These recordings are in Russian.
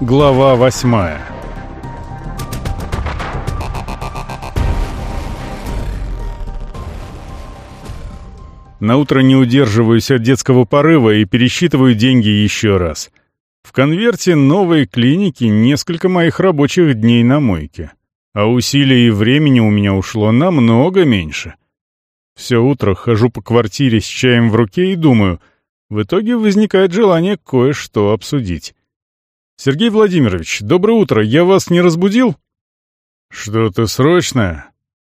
Глава восьмая Наутро не удерживаюсь от детского порыва и пересчитываю деньги еще раз. В конверте новой клиники несколько моих рабочих дней на мойке. А усилий и времени у меня ушло намного меньше. Все утро хожу по квартире с чаем в руке и думаю, в итоге возникает желание кое-что обсудить. «Сергей Владимирович, доброе утро, я вас не разбудил?» «Что-то срочное?»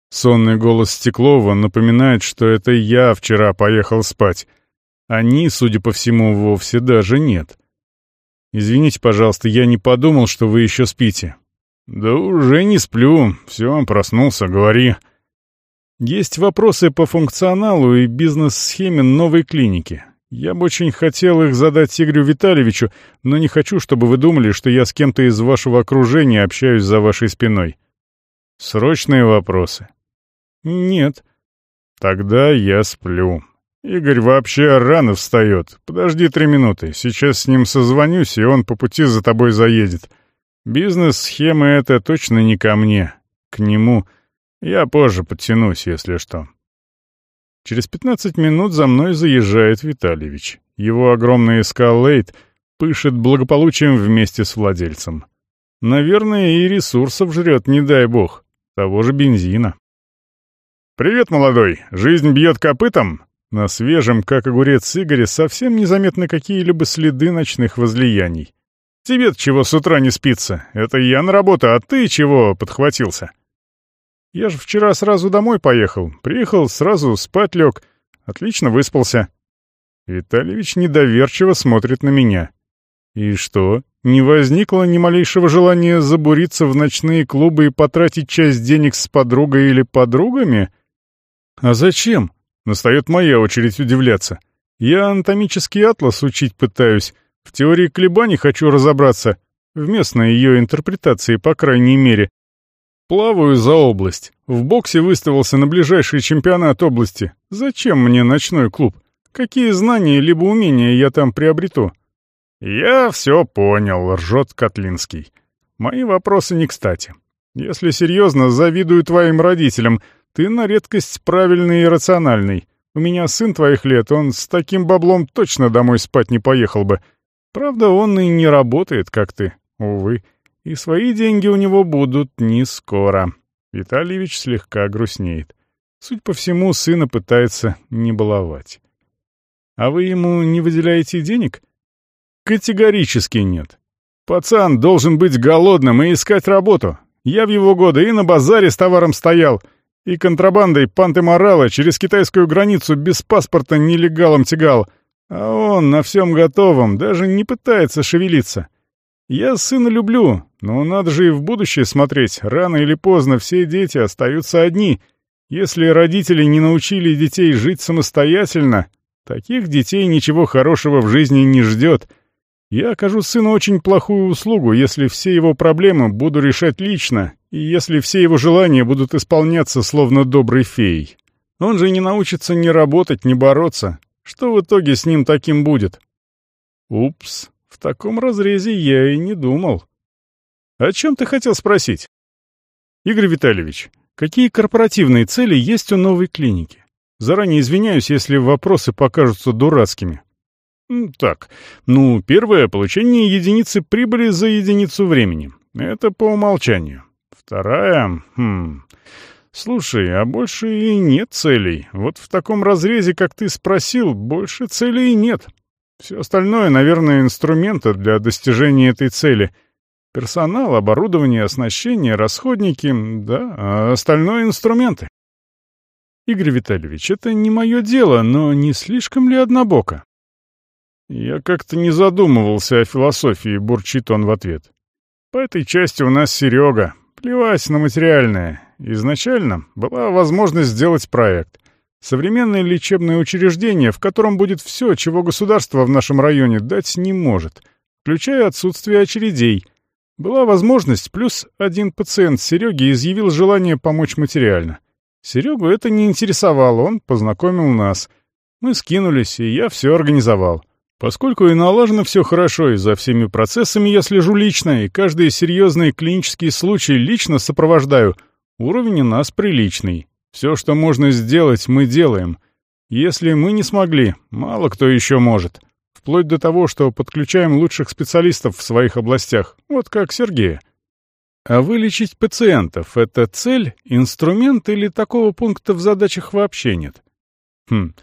Сонный голос Стеклова напоминает, что это я вчера поехал спать. Они, судя по всему, вовсе даже нет. «Извините, пожалуйста, я не подумал, что вы еще спите». «Да уже не сплю. Все, проснулся, говори». «Есть вопросы по функционалу и бизнес-схеме новой клиники. Я бы очень хотел их задать Игорю Витальевичу, но не хочу, чтобы вы думали, что я с кем-то из вашего окружения общаюсь за вашей спиной. Срочные вопросы? Нет. Тогда я сплю. Игорь вообще рано встает. Подожди три минуты. Сейчас с ним созвонюсь, и он по пути за тобой заедет. Бизнес-схемы это точно не ко мне. К нему. Я позже подтянусь, если что. Через 15 минут за мной заезжает Витальевич. Его огромный эскалейт пышет благополучием вместе с владельцем. Наверное, и ресурсов жрет, не дай бог, того же бензина. «Привет, молодой! Жизнь бьет копытом?» На свежем, как огурец Игоре, совсем незаметны какие-либо следы ночных возлияний. тебе чего с утра не спится? Это я на работу, а ты чего подхватился?» Я же вчера сразу домой поехал. Приехал, сразу спать лег. Отлично выспался. Витальевич недоверчиво смотрит на меня. И что, не возникло ни малейшего желания забуриться в ночные клубы и потратить часть денег с подругой или подругами? А зачем? Настает моя очередь удивляться. Я анатомический атлас учить пытаюсь. В теории колебаний хочу разобраться. В местной ее интерпретации, по крайней мере. Плаваю за область. В боксе выставился на ближайший чемпионат области. Зачем мне ночной клуб? Какие знания либо умения я там приобрету? Я все понял, ржет Котлинский. Мои вопросы не кстати. Если серьезно, завидую твоим родителям. Ты на редкость правильный и рациональный. У меня сын твоих лет, он с таким баблом точно домой спать не поехал бы. Правда, он и не работает, как ты, увы. И свои деньги у него будут не скоро. Витальевич слегка грустнеет. Суть по всему, сына пытается не баловать. А вы ему не выделяете денег? Категорически нет. Пацан должен быть голодным и искать работу. Я в его годы и на базаре с товаром стоял, и контрабандой панты морала через китайскую границу без паспорта нелегалом тягал. А он на всем готовом, даже не пытается шевелиться. Я сына люблю, но надо же и в будущее смотреть. Рано или поздно все дети остаются одни. Если родители не научили детей жить самостоятельно, таких детей ничего хорошего в жизни не ждет. Я окажу сыну очень плохую услугу, если все его проблемы буду решать лично, и если все его желания будут исполняться словно доброй феей. Он же не научится ни работать, ни бороться. Что в итоге с ним таким будет? Упс. В таком разрезе я и не думал. О чем ты хотел спросить? Игорь Витальевич, какие корпоративные цели есть у новой клиники? Заранее извиняюсь, если вопросы покажутся дурацкими. Так, ну, первое — получение единицы прибыли за единицу времени. Это по умолчанию. Вторая... Хм... Слушай, а больше и нет целей. Вот в таком разрезе, как ты спросил, больше целей нет. Все остальное, наверное, инструменты для достижения этой цели. Персонал, оборудование, оснащение, расходники, да, а остальное — инструменты. Игорь Витальевич, это не мое дело, но не слишком ли однобоко? Я как-то не задумывался о философии, бурчит он в ответ. По этой части у нас Серега. Плевать на материальное. Изначально была возможность сделать проект. Современное лечебное учреждение, в котором будет все, чего государство в нашем районе дать не может, включая отсутствие очередей. Была возможность, плюс один пациент Сереги изъявил желание помочь материально. Серегу это не интересовало, он познакомил нас. Мы скинулись, и я все организовал. Поскольку и налажено все хорошо, и за всеми процессами я слежу лично, и каждый серьезный клинический случай лично сопровождаю, уровень у нас приличный. Все, что можно сделать, мы делаем. Если мы не смогли, мало кто еще может. Вплоть до того, что подключаем лучших специалистов в своих областях, вот как Сергея. А вылечить пациентов — это цель, инструмент или такого пункта в задачах вообще нет? Хм,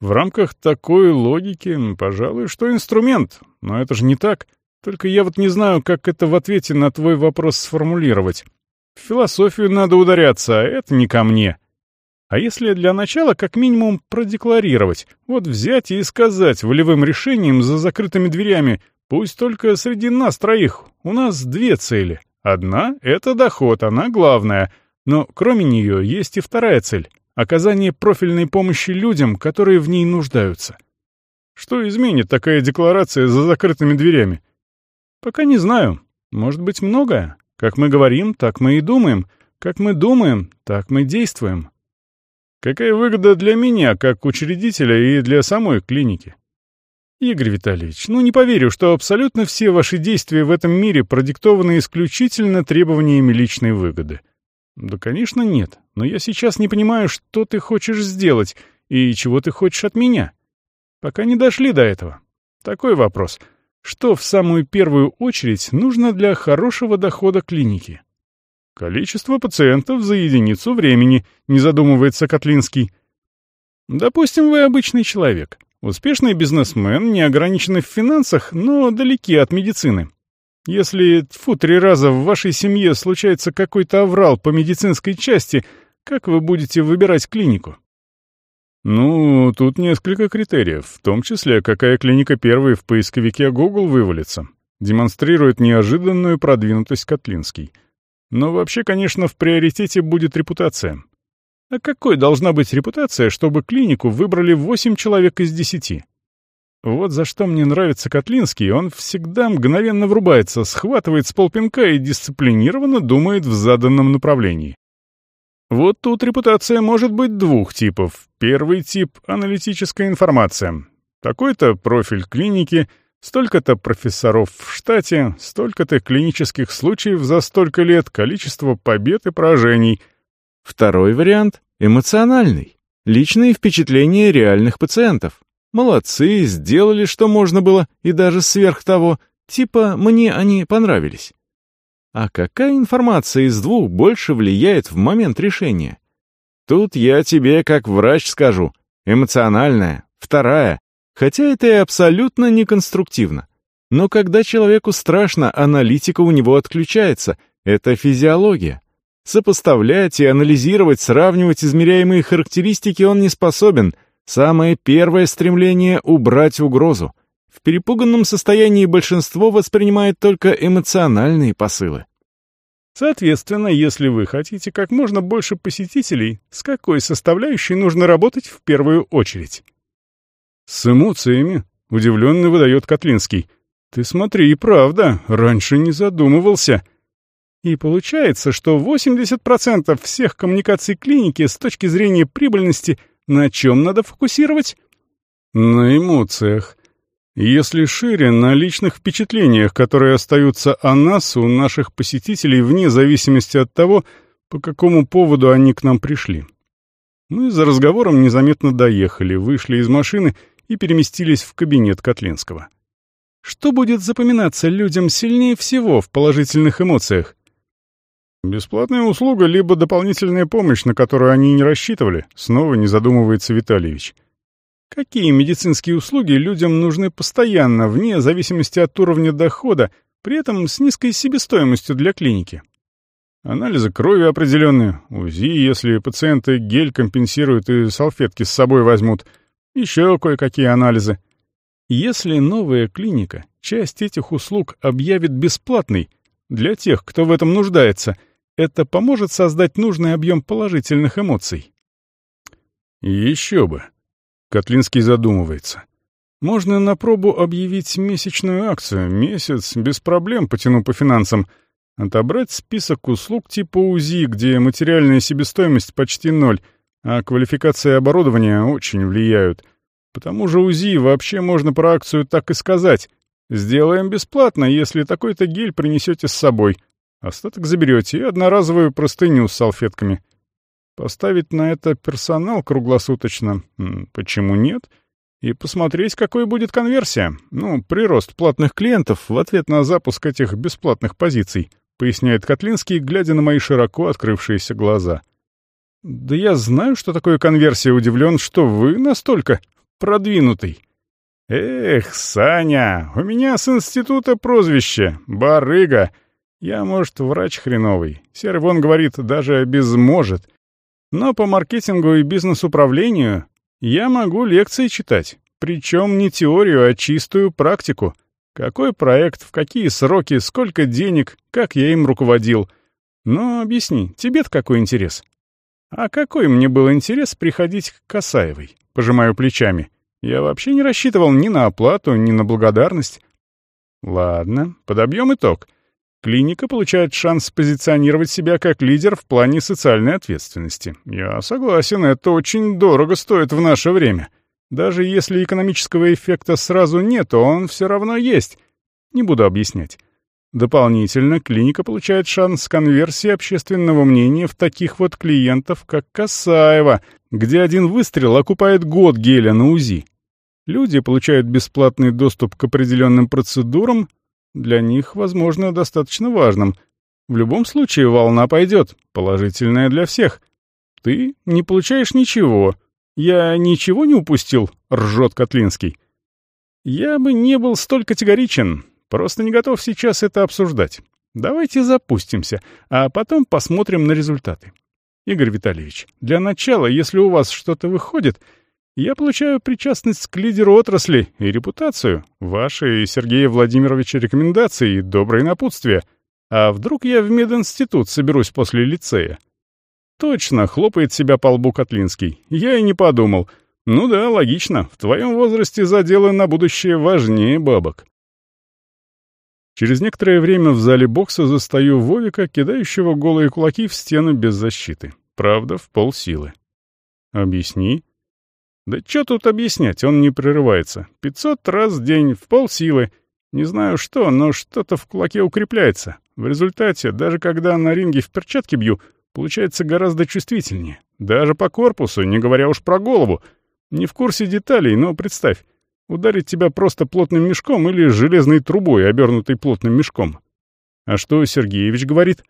в рамках такой логики, пожалуй, что инструмент, но это же не так. Только я вот не знаю, как это в ответе на твой вопрос сформулировать. В философию надо ударяться, а это не ко мне. А если для начала как минимум продекларировать, вот взять и сказать волевым решением за закрытыми дверями, пусть только среди нас троих, у нас две цели. Одна — это доход, она главная, но кроме нее есть и вторая цель — оказание профильной помощи людям, которые в ней нуждаются. Что изменит такая декларация за закрытыми дверями? Пока не знаю. Может быть, многое. Как мы говорим, так мы и думаем. Как мы думаем, так мы действуем. Какая выгода для меня, как учредителя, и для самой клиники? Игорь Витальевич, ну не поверю, что абсолютно все ваши действия в этом мире продиктованы исключительно требованиями личной выгоды. Да, конечно, нет. Но я сейчас не понимаю, что ты хочешь сделать и чего ты хочешь от меня. Пока не дошли до этого. Такой вопрос. Что в самую первую очередь нужно для хорошего дохода клиники? Количество пациентов за единицу времени, не задумывается Котлинский. Допустим, вы обычный человек. Успешный бизнесмен, не ограниченный в финансах, но далеки от медицины. Если, тьфу, три раза в вашей семье случается какой-то аврал по медицинской части, как вы будете выбирать клинику? Ну, тут несколько критериев, в том числе, какая клиника первой в поисковике Google вывалится. Демонстрирует неожиданную продвинутость Котлинский. Но вообще, конечно, в приоритете будет репутация. А какой должна быть репутация, чтобы клинику выбрали 8 человек из 10? Вот за что мне нравится Котлинский, он всегда мгновенно врубается, схватывает с полпинка и дисциплинированно думает в заданном направлении. Вот тут репутация может быть двух типов. Первый тип — аналитическая информация. Такой-то профиль клиники — Столько-то профессоров в штате, столько-то клинических случаев за столько лет, количество побед и поражений. Второй вариант — эмоциональный. Личные впечатления реальных пациентов. Молодцы, сделали, что можно было, и даже сверх того, типа «мне они понравились». А какая информация из двух больше влияет в момент решения? Тут я тебе, как врач, скажу. Эмоциональная. Вторая Хотя это и абсолютно неконструктивно. Но когда человеку страшно, аналитика у него отключается. Это физиология. Сопоставлять и анализировать, сравнивать измеряемые характеристики он не способен. Самое первое стремление — убрать угрозу. В перепуганном состоянии большинство воспринимает только эмоциональные посылы. Соответственно, если вы хотите как можно больше посетителей, с какой составляющей нужно работать в первую очередь? «С эмоциями», — удивленно выдает Котлинский. «Ты смотри, правда, раньше не задумывался». И получается, что 80% всех коммуникаций клиники с точки зрения прибыльности на чем надо фокусировать? На эмоциях. Если шире, на личных впечатлениях, которые остаются о нас у наших посетителей вне зависимости от того, по какому поводу они к нам пришли. Мы за разговором незаметно доехали, вышли из машины — и переместились в кабинет Котлинского. Что будет запоминаться людям сильнее всего в положительных эмоциях? Бесплатная услуга, либо дополнительная помощь, на которую они не рассчитывали, снова не задумывается Витальевич. Какие медицинские услуги людям нужны постоянно, вне зависимости от уровня дохода, при этом с низкой себестоимостью для клиники? Анализы крови определенные, УЗИ, если пациенты гель компенсируют и салфетки с собой возьмут — еще кое-какие анализы. Если новая клиника часть этих услуг объявит бесплатной для тех, кто в этом нуждается, это поможет создать нужный объем положительных эмоций. Еще бы. Котлинский задумывается. Можно на пробу объявить месячную акцию. Месяц, без проблем потяну по финансам. Отобрать список услуг типа УЗИ, где материальная себестоимость почти ноль, а квалификация оборудования очень влияют. Потому же УЗИ вообще можно про акцию так и сказать. Сделаем бесплатно, если такой-то гель принесете с собой. Остаток заберете и одноразовую простыню с салфетками. Поставить на это персонал круглосуточно? Почему нет? И посмотреть, какой будет конверсия. Ну, прирост платных клиентов в ответ на запуск этих бесплатных позиций, поясняет Котлинский, глядя на мои широко открывшиеся глаза. Да я знаю, что такое конверсия, удивлен, что вы настолько продвинутый. Эх, Саня, у меня с института прозвище — барыга. Я, может, врач хреновый. Серый вон говорит, даже без «может». Но по маркетингу и бизнес-управлению я могу лекции читать. Причем не теорию, а чистую практику. Какой проект, в какие сроки, сколько денег, как я им руководил. Но объясни, тебе-то какой интерес? А какой мне был интерес приходить к Касаевой? Пожимаю плечами. Я вообще не рассчитывал ни на оплату, ни на благодарность. Ладно, подобьем итог. Клиника получает шанс позиционировать себя как лидер в плане социальной ответственности. Я согласен, это очень дорого стоит в наше время. Даже если экономического эффекта сразу нет, он все равно есть. Не буду объяснять. Дополнительно клиника получает шанс конверсии общественного мнения в таких вот клиентов, как Касаева, где один выстрел окупает год геля на УЗИ. Люди получают бесплатный доступ к определенным процедурам, для них, возможно, достаточно важным. В любом случае волна пойдет, положительная для всех. Ты не получаешь ничего. Я ничего не упустил, ржет Котлинский. Я бы не был столь категоричен, просто не готов сейчас это обсуждать. Давайте запустимся, а потом посмотрим на результаты. Игорь Витальевич, для начала, если у вас что-то выходит, я получаю причастность к лидеру отрасли и репутацию, ваши и Сергея Владимировича рекомендации и добрые напутствия. А вдруг я в мединститут соберусь после лицея? Точно, хлопает себя по лбу Котлинский. Я и не подумал. Ну да, логично, в твоем возрасте заделы на будущее важнее бабок. Через некоторое время в зале бокса застаю Вовика, кидающего голые кулаки в стену без защиты. Правда, в полсилы. «Объясни», да что тут объяснять, он не прерывается. Пятьсот раз в день, в полсилы. Не знаю что, но что-то в кулаке укрепляется. В результате, даже когда на ринге в перчатке бью, получается гораздо чувствительнее. Даже по корпусу, не говоря уж про голову. Не в курсе деталей, но представь, ударить тебя просто плотным мешком или железной трубой, обернутой плотным мешком. А что Сергеевич говорит?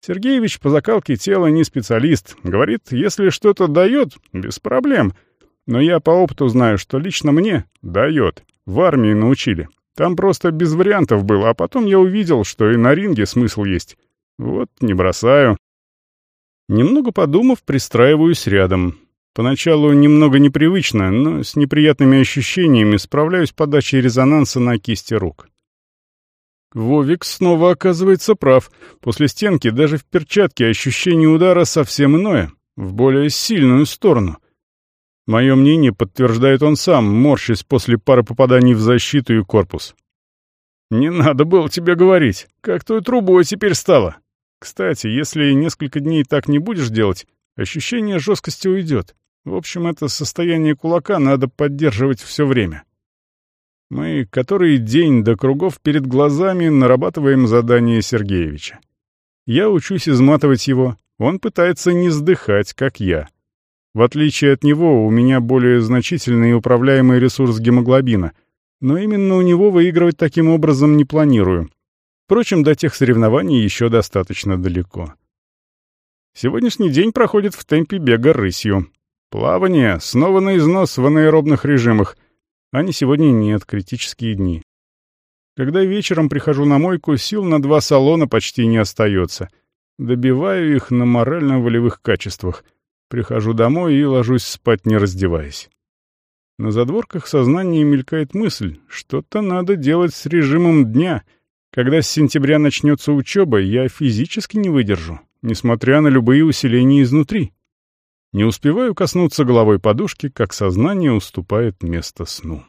Сергеевич по закалке тела не специалист. Говорит, если что-то дает, без проблем — но я по опыту знаю, что лично мне дает. В армии научили. Там просто без вариантов было, а потом я увидел, что и на ринге смысл есть. Вот, не бросаю. Немного подумав, пристраиваюсь рядом. Поначалу немного непривычно, но с неприятными ощущениями справляюсь подачей резонанса на кисти рук. Вовик снова оказывается прав. После стенки даже в перчатке ощущение удара совсем иное, в более сильную сторону. Мое мнение подтверждает он сам, морщась после пары попаданий в защиту и корпус. «Не надо было тебе говорить, как той трубой теперь стало. Кстати, если несколько дней так не будешь делать, ощущение жесткости уйдет. В общем, это состояние кулака надо поддерживать все время». Мы который день до кругов перед глазами нарабатываем задание Сергеевича. Я учусь изматывать его, он пытается не сдыхать, как я. В отличие от него, у меня более значительный и управляемый ресурс гемоглобина, но именно у него выигрывать таким образом не планирую. Впрочем, до тех соревнований еще достаточно далеко. Сегодняшний день проходит в темпе бега рысью. Плавание снова на износ в анаэробных режимах, а не сегодня нет, критические дни. Когда вечером прихожу на мойку, сил на два салона почти не остается. Добиваю их на морально-волевых качествах — Прихожу домой и ложусь спать, не раздеваясь. На задворках сознания мелькает мысль, что-то надо делать с режимом дня. Когда с сентября начнется учеба, я физически не выдержу, несмотря на любые усиления изнутри. Не успеваю коснуться головой подушки, как сознание уступает место сну.